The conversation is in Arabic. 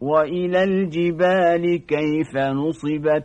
وإلى الجبال كيف نصبت